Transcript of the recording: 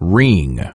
ring.